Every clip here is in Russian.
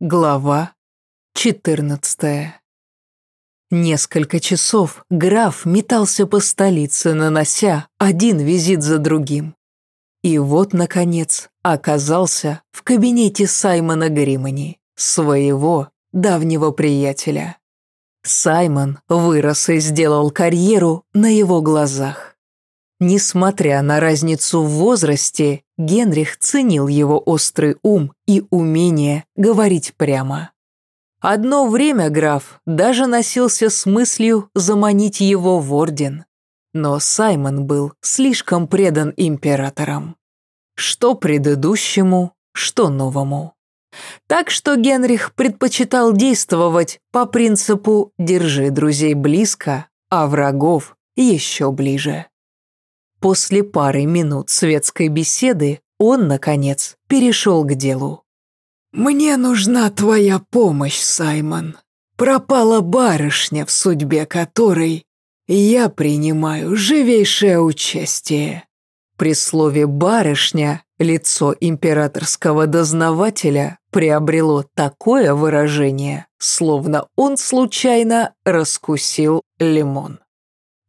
Глава 14 Несколько часов граф метался по столице, нанося один визит за другим. И вот, наконец, оказался в кабинете Саймона Гримани, своего давнего приятеля. Саймон вырос и сделал карьеру на его глазах. Несмотря на разницу в возрасте, Генрих ценил его острый ум и умение говорить прямо. Одно время граф даже носился с мыслью заманить его в орден. Но Саймон был слишком предан императорам. Что предыдущему, что новому. Так что Генрих предпочитал действовать по принципу «держи друзей близко, а врагов еще ближе». После пары минут светской беседы он, наконец, перешел к делу. «Мне нужна твоя помощь, Саймон. Пропала барышня, в судьбе которой я принимаю живейшее участие». При слове «барышня» лицо императорского дознавателя приобрело такое выражение, словно он случайно раскусил лимон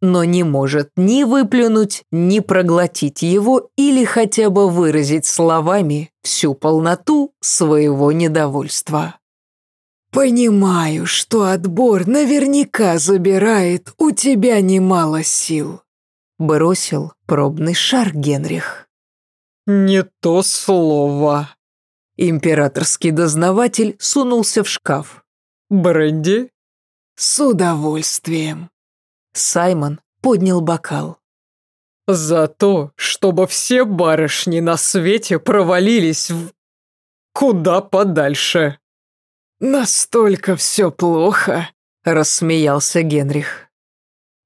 но не может ни выплюнуть, ни проглотить его или хотя бы выразить словами всю полноту своего недовольства. «Понимаю, что отбор наверняка забирает у тебя немало сил», бросил пробный шар Генрих. «Не то слово». Императорский дознаватель сунулся в шкаф. «Бренди?» «С удовольствием». Саймон поднял бокал. «За то, чтобы все барышни на свете провалились в... куда подальше». «Настолько все плохо», — рассмеялся Генрих.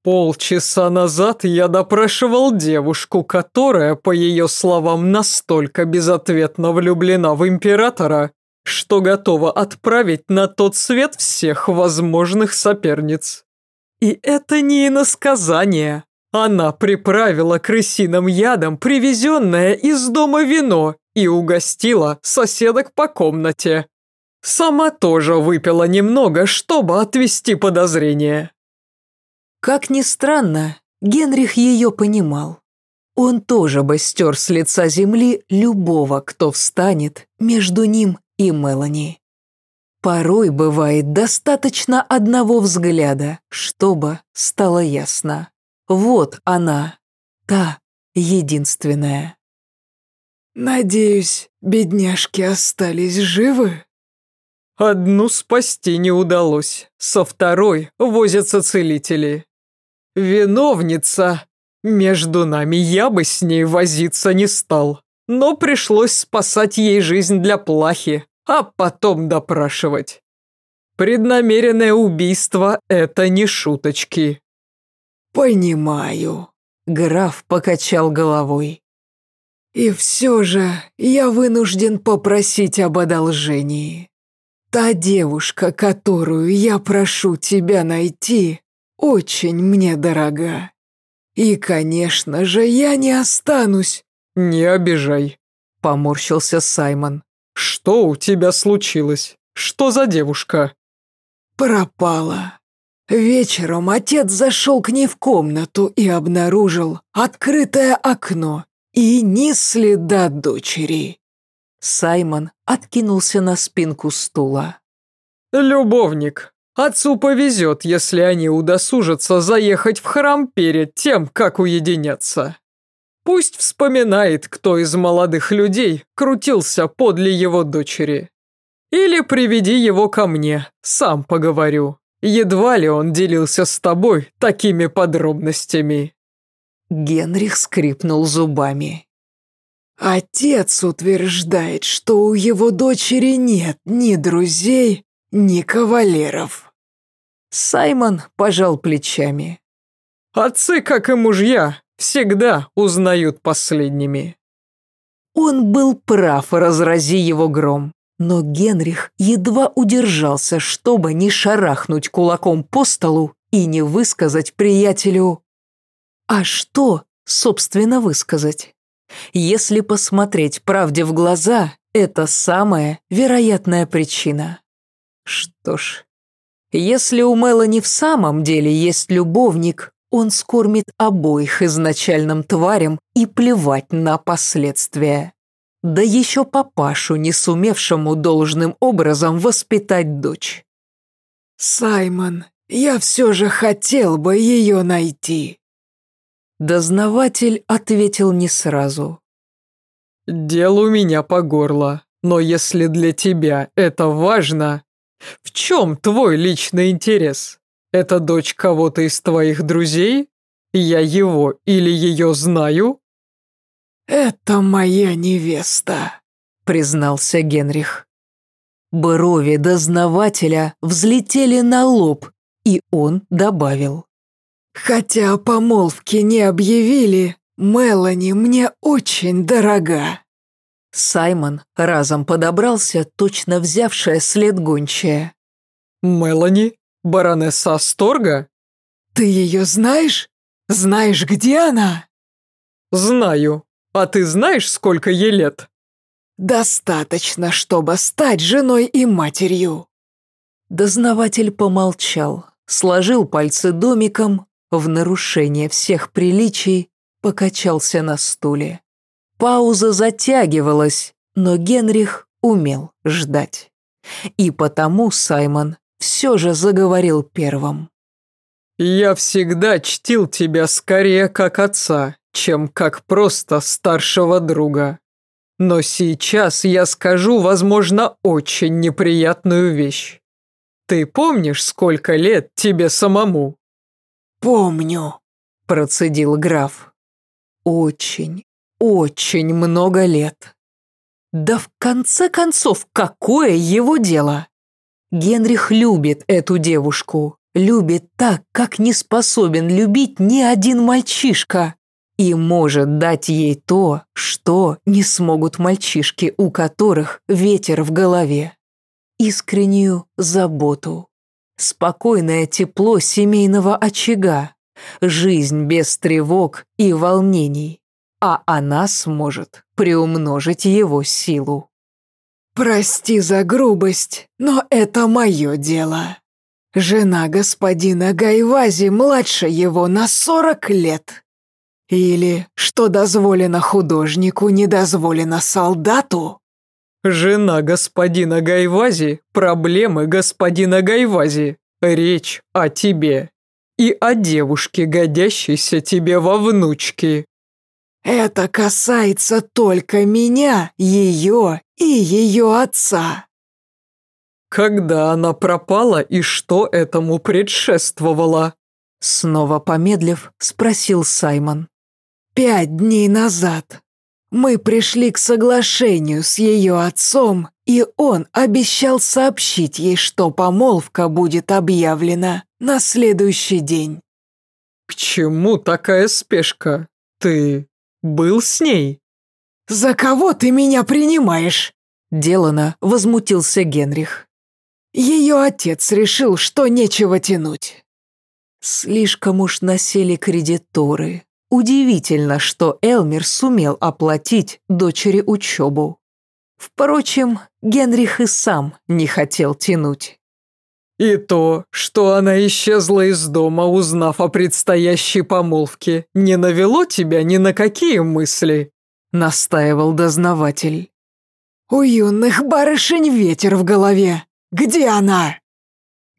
Полчаса назад я допрашивал девушку, которая, по ее словам, настолько безответно влюблена в императора, что готова отправить на тот свет всех возможных соперниц. И это не иносказание. Она приправила крысиным ядом привезенное из дома вино и угостила соседок по комнате. Сама тоже выпила немного, чтобы отвести подозрения. Как ни странно, Генрих ее понимал. Он тоже бы стер с лица земли любого, кто встанет между ним и Мелани. Порой бывает достаточно одного взгляда, чтобы стало ясно. Вот она, та единственная. «Надеюсь, бедняжки остались живы?» Одну спасти не удалось, со второй возятся целители. Виновница. Между нами я бы с ней возиться не стал, но пришлось спасать ей жизнь для плахи, а потом допрашивать. Преднамеренное убийство – это не шуточки. «Понимаю», – граф покачал головой. «И все же я вынужден попросить об одолжении. Та девушка, которую я прошу тебя найти, очень мне дорога. И, конечно же, я не останусь». «Не обижай», – поморщился Саймон. «Что у тебя случилось? Что за девушка?» «Пропала. Вечером отец зашел к ней в комнату и обнаружил открытое окно и ни следа дочери». Саймон откинулся на спинку стула. «Любовник. Отцу повезет, если они удосужатся заехать в храм перед тем, как уединяться». Пусть вспоминает, кто из молодых людей крутился подле его дочери. Или приведи его ко мне, сам поговорю. Едва ли он делился с тобой такими подробностями». Генрих скрипнул зубами. «Отец утверждает, что у его дочери нет ни друзей, ни кавалеров». Саймон пожал плечами. «Отцы, как и мужья, всегда узнают последними. Он был прав, разрази его гром. Но Генрих едва удержался, чтобы не шарахнуть кулаком по столу и не высказать приятелю... А что, собственно, высказать? Если посмотреть правде в глаза, Это самая вероятная причина. Что ж, если у Мелани в самом деле есть любовник, он скормит обоих изначальным тварям и плевать на последствия. Да еще папашу, не сумевшему должным образом воспитать дочь. «Саймон, я все же хотел бы ее найти». Дознаватель ответил не сразу. «Дело у меня по горло, но если для тебя это важно, в чем твой личный интерес? Это дочь кого-то из твоих друзей? Я его или ее знаю?» «Это моя невеста», — признался Генрих. Брови дознавателя взлетели на лоб, и он добавил. «Хотя помолвки не объявили, Мелани мне очень дорога». Саймон разом подобрался, точно взявшая след гончая. «Мелани? Баронесса Асторга?» «Ты ее знаешь? Знаешь, где она?» «Знаю. А ты знаешь, сколько ей лет?» «Достаточно, чтобы стать женой и матерью». Дознаватель помолчал, сложил пальцы домиком, в нарушение всех приличий покачался на стуле. Пауза затягивалась, но Генрих умел ждать. И потому Саймон все же заговорил первым. «Я всегда чтил тебя скорее как отца, чем как просто старшего друга. Но сейчас я скажу, возможно, очень неприятную вещь. Ты помнишь, сколько лет тебе самому?» «Помню», – процедил граф. «Очень, очень много лет. Да в конце концов, какое его дело? Генрих любит эту девушку, любит так, как не способен любить ни один мальчишка. И может дать ей то, что не смогут мальчишки, у которых ветер в голове. Искреннюю заботу, спокойное тепло семейного очага, жизнь без тревог и волнений, а она сможет приумножить его силу. «Прости за грубость, но это мое дело. Жена господина Гайвази младше его на сорок лет. Или, что дозволено художнику, не дозволено солдату?» «Жена господина Гайвази – проблемы господина Гайвази. Речь о тебе. И о девушке, годящейся тебе во внучки». «Это касается только меня, ее и ее отца». «Когда она пропала и что этому предшествовало?» Снова помедлив, спросил Саймон. Пять дней назад мы пришли к соглашению с ее отцом, и он обещал сообщить ей, что помолвка будет объявлена на следующий день. «К чему такая спешка? Ты был с ней?» «За кого ты меня принимаешь?» Делано возмутился Генрих. Ее отец решил, что нечего тянуть. Слишком уж насели кредиторы, Удивительно, что Элмер сумел оплатить дочери учебу. Впрочем, Генрих и сам не хотел тянуть. «И то, что она исчезла из дома, узнав о предстоящей помолвке, не навело тебя ни на какие мысли?» – настаивал дознаватель. «У юных барышень ветер в голове. Где она?»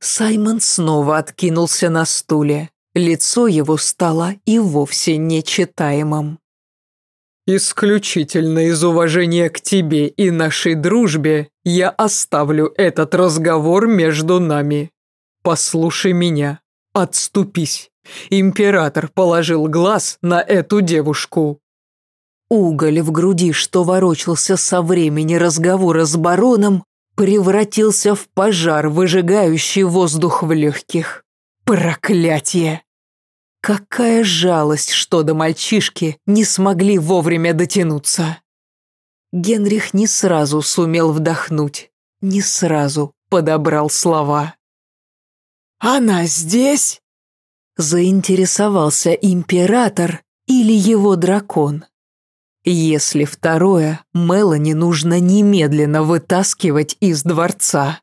Саймон снова откинулся на стуле. Лицо его стало и вовсе нечитаемым. «Исключительно из уважения к тебе и нашей дружбе я оставлю этот разговор между нами. Послушай меня, отступись. Император положил глаз на эту девушку». Уголь в груди, что ворочался со времени разговора с бароном, превратился в пожар, выжигающий воздух в легких. Проклятие! Какая жалость, что до мальчишки не смогли вовремя дотянуться. Генрих не сразу сумел вдохнуть, не сразу подобрал слова. «Она здесь?» Заинтересовался император или его дракон. Если второе, Мелани нужно немедленно вытаскивать из дворца.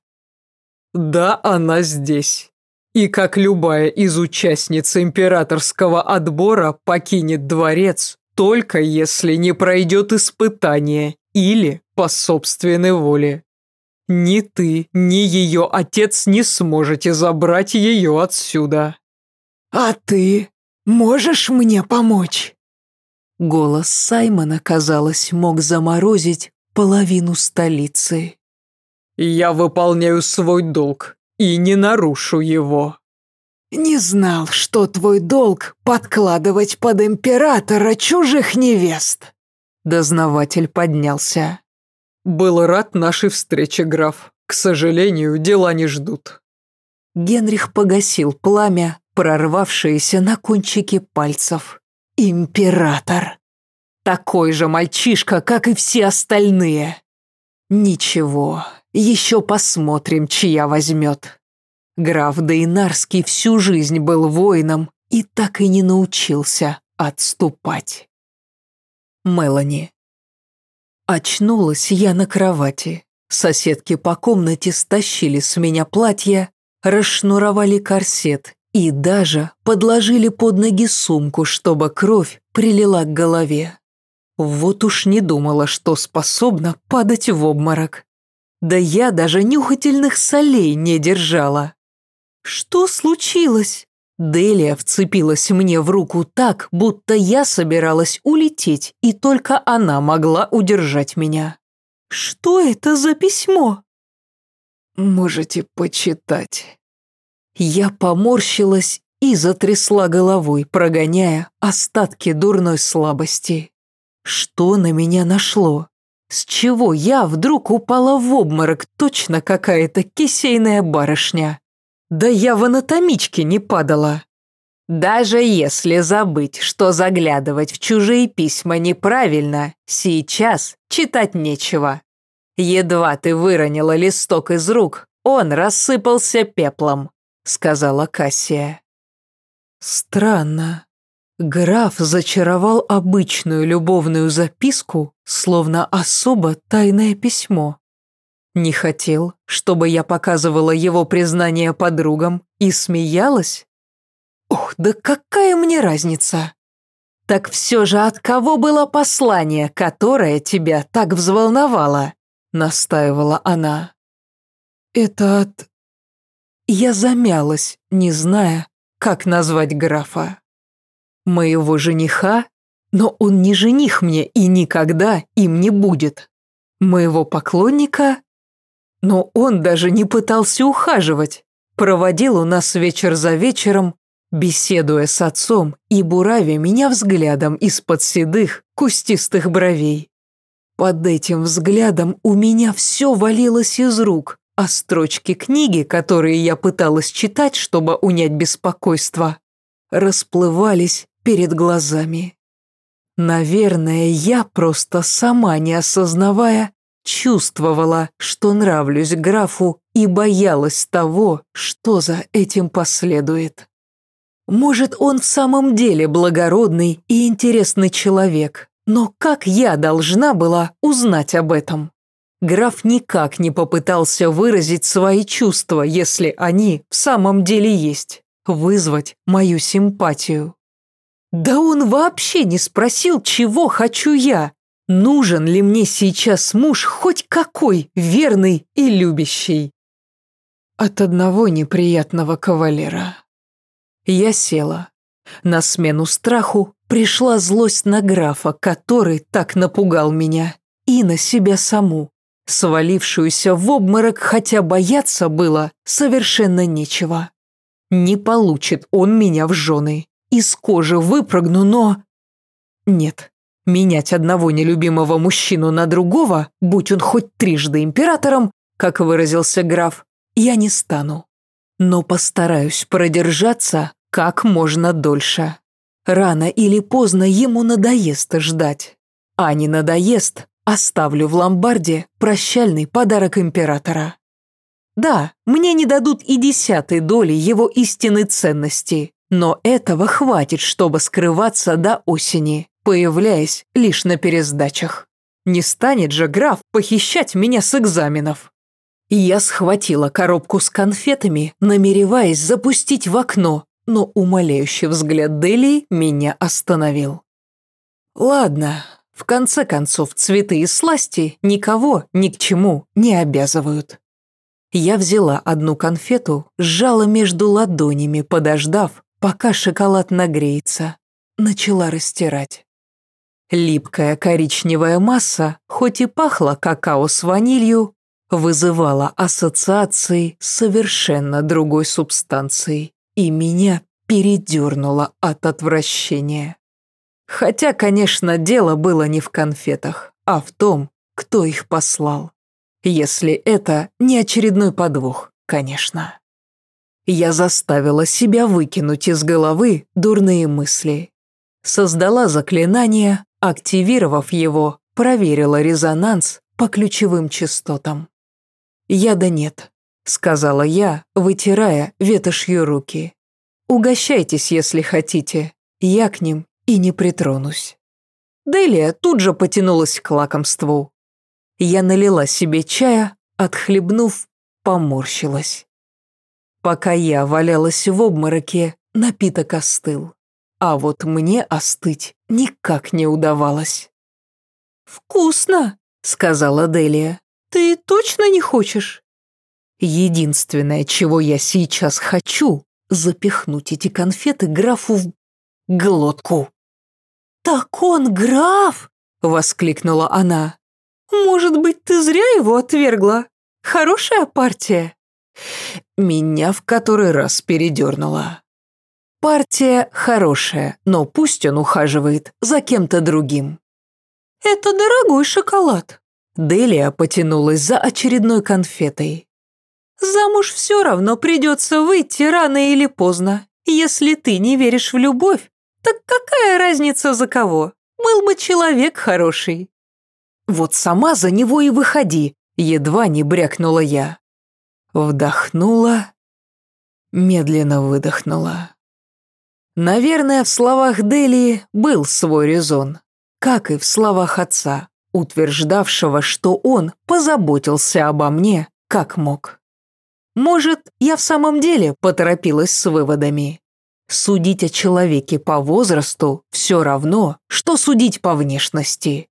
Да, она здесь. И как любая из участниц императорского отбора покинет дворец, только если не пройдет испытание или по собственной воле. Ни ты, ни ее отец не сможете забрать ее отсюда. «А ты можешь мне помочь?» Голос Саймона, казалось, мог заморозить половину столицы. «Я выполняю свой долг и не нарушу его». «Не знал, что твой долг подкладывать под императора чужих невест». Дознаватель поднялся. «Был рад нашей встрече, граф. К сожалению, дела не ждут». Генрих погасил пламя, прорвавшееся на кончике пальцев. Император. Такой же мальчишка, как и все остальные. Ничего, еще посмотрим, чья возьмет. Граф Дейнарский всю жизнь был воином и так и не научился отступать. Мелани. Очнулась я на кровати. Соседки по комнате стащили с меня платье, расшнуровали корсет и даже подложили под ноги сумку, чтобы кровь прилила к голове. Вот уж не думала, что способна падать в обморок. Да я даже нюхательных солей не держала. Что случилось? Делия вцепилась мне в руку так, будто я собиралась улететь, и только она могла удержать меня. Что это за письмо? Можете почитать. Я поморщилась и затрясла головой, прогоняя остатки дурной слабости. Что на меня нашло? С чего я вдруг упала в обморок, точно какая-то кисейная барышня? Да я в анатомичке не падала. Даже если забыть, что заглядывать в чужие письма неправильно, сейчас читать нечего. Едва ты выронила листок из рук, он рассыпался пеплом сказала Кассия. Странно. Граф зачаровал обычную любовную записку, словно особо тайное письмо. Не хотел, чтобы я показывала его признание подругам и смеялась? Ох, да какая мне разница? Так все же от кого было послание, которое тебя так взволновало? Настаивала она. Это от я замялась, не зная, как назвать графа. Моего жениха? Но он не жених мне и никогда им не будет. Моего поклонника? Но он даже не пытался ухаживать. Проводил у нас вечер за вечером, беседуя с отцом и буравя меня взглядом из-под седых, кустистых бровей. Под этим взглядом у меня все валилось из рук, а строчки книги, которые я пыталась читать, чтобы унять беспокойство, расплывались перед глазами. Наверное, я просто сама, не осознавая, чувствовала, что нравлюсь графу и боялась того, что за этим последует. Может, он в самом деле благородный и интересный человек, но как я должна была узнать об этом? Граф никак не попытался выразить свои чувства, если они в самом деле есть, вызвать мою симпатию. Да он вообще не спросил, чего хочу я. Нужен ли мне сейчас муж хоть какой, верный и любящий? От одного неприятного кавалера. Я села. На смену страху пришла злость на графа, который так напугал меня, и на себя саму свалившуюся в обморок, хотя бояться было совершенно нечего. Не получит он меня в жены. Из кожи выпрыгну, но... Нет, менять одного нелюбимого мужчину на другого, будь он хоть трижды императором, как выразился граф, я не стану. Но постараюсь продержаться как можно дольше. Рано или поздно ему надоест ждать. А не надоест, Оставлю в ломбарде прощальный подарок императора. Да, мне не дадут и десятой доли его истинной ценности, но этого хватит, чтобы скрываться до осени, появляясь лишь на пересдачах. Не станет же граф похищать меня с экзаменов. Я схватила коробку с конфетами, намереваясь запустить в окно, но умоляющий взгляд Дели меня остановил. Ладно, в конце концов, цветы и сласти никого ни к чему не обязывают. Я взяла одну конфету, сжала между ладонями, подождав, пока шоколад нагреется. Начала растирать. Липкая коричневая масса, хоть и пахла какао с ванилью, вызывала ассоциации с совершенно другой субстанцией, и меня передернуло от отвращения. Хотя, конечно, дело было не в конфетах, а в том, кто их послал. Если это не очередной подвох, конечно. Я заставила себя выкинуть из головы дурные мысли. Создала заклинание, активировав его, проверила резонанс по ключевым частотам. «Яда нет», — сказала я, вытирая ветошью руки. «Угощайтесь, если хотите, я к ним и не притронусь». Делия тут же потянулась к лакомству. Я налила себе чая, отхлебнув, поморщилась. Пока я валялась в обмороке, напиток остыл. А вот мне остыть никак не удавалось. «Вкусно!» — сказала Делия. «Ты точно не хочешь?» Единственное, чего я сейчас хочу, запихнуть эти конфеты графу в глотку. «Так он граф!» — воскликнула она. «Может быть, ты зря его отвергла? Хорошая партия?» Меня в который раз передернула. Партия хорошая, но пусть он ухаживает за кем-то другим. «Это дорогой шоколад». Делия потянулась за очередной конфетой. «Замуж все равно придется выйти рано или поздно. Если ты не веришь в любовь, так какая разница за кого? Был бы человек хороший». «Вот сама за него и выходи», едва не брякнула я. Вдохнула, медленно выдохнула. Наверное, в словах Дели был свой резон, как и в словах отца, утверждавшего, что он позаботился обо мне, как мог. Может, я в самом деле поторопилась с выводами. Судить о человеке по возрасту все равно, что судить по внешности.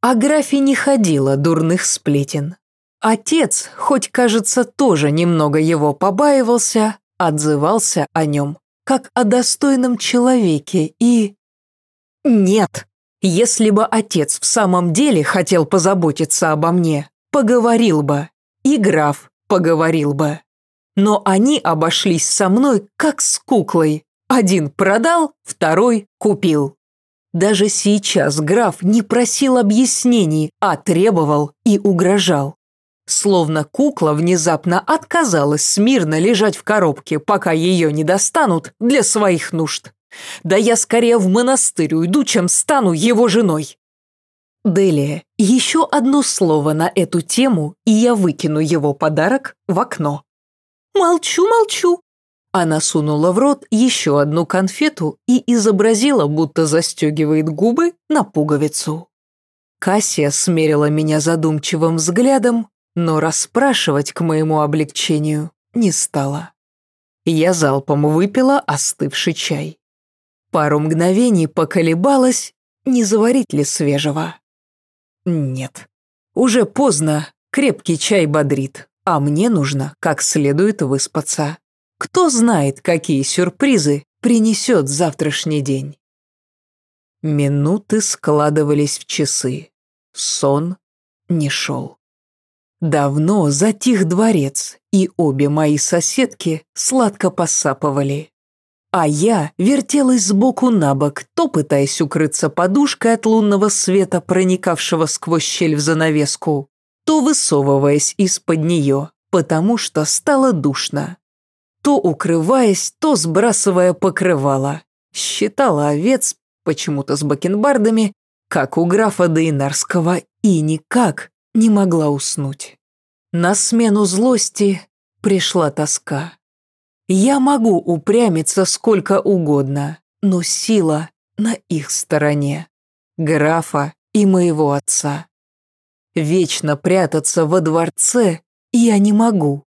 О графе не ходило дурных сплетен. Отец, хоть кажется тоже немного его побаивался, отзывался о нем как о достойном человеке и... Нет, если бы отец в самом деле хотел позаботиться обо мне, поговорил бы, и граф поговорил бы. Но они обошлись со мной как с куклой. Один продал, второй купил. Даже сейчас граф не просил объяснений, а требовал и угрожал. Словно кукла внезапно отказалась смирно лежать в коробке, пока ее не достанут для своих нужд. Да я скорее в монастырь уйду, чем стану его женой. Делия, еще одно слово на эту тему, и я выкину его подарок в окно. Молчу, молчу. Она сунула в рот еще одну конфету и изобразила, будто застегивает губы на пуговицу. Кассия смерила меня задумчивым взглядом, но расспрашивать к моему облегчению не стала. Я залпом выпила остывший чай. Пару мгновений поколебалась, не заварить ли свежего. Нет, уже поздно, крепкий чай бодрит, а мне нужно как следует выспаться. Кто знает, какие сюрпризы принесет завтрашний день. Минуты складывались в часы. Сон не шел. Давно затих дворец, и обе мои соседки сладко посапывали. А я вертелась сбоку на бок, то пытаясь укрыться подушкой от лунного света, проникавшего сквозь щель в занавеску, то высовываясь из-под нее, потому что стало душно. То укрываясь, то сбрасывая покрывало. Считала овец, почему-то с бакенбардами, как у графа Дейнарского, и никак не могла уснуть. На смену злости пришла тоска. Я могу упрямиться сколько угодно, но сила на их стороне. графа и моего отца. Вечно прятаться во дворце я не могу.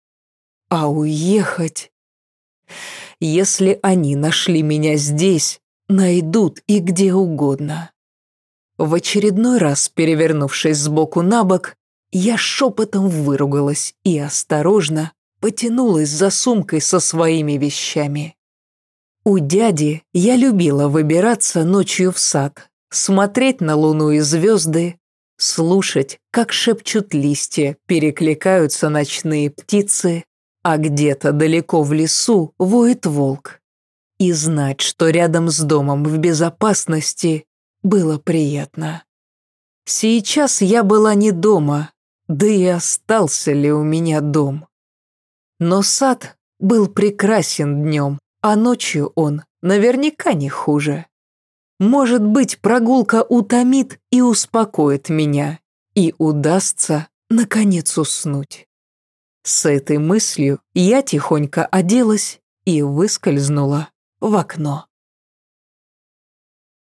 А уехать... Если они нашли меня здесь, найдут и где угодно. В очередной раз, перевернувшись сбоку на бок, я шепотом выругалась и осторожно потянулась за сумкой со своими вещами. У дяди я любила выбираться ночью в сад, смотреть на луну и звезды, слушать, как шепчут листья, перекликаются ночные птицы, а где-то далеко в лесу воет волк. И знать, что рядом с домом в безопасности, было приятно. Сейчас я была не дома, да и остался ли у меня дом. Но сад был прекрасен днем, а ночью он наверняка не хуже. Может быть, прогулка утомит и успокоит меня, и удастся, наконец, уснуть. С этой мыслью я тихонько оделась и выскользнула в окно.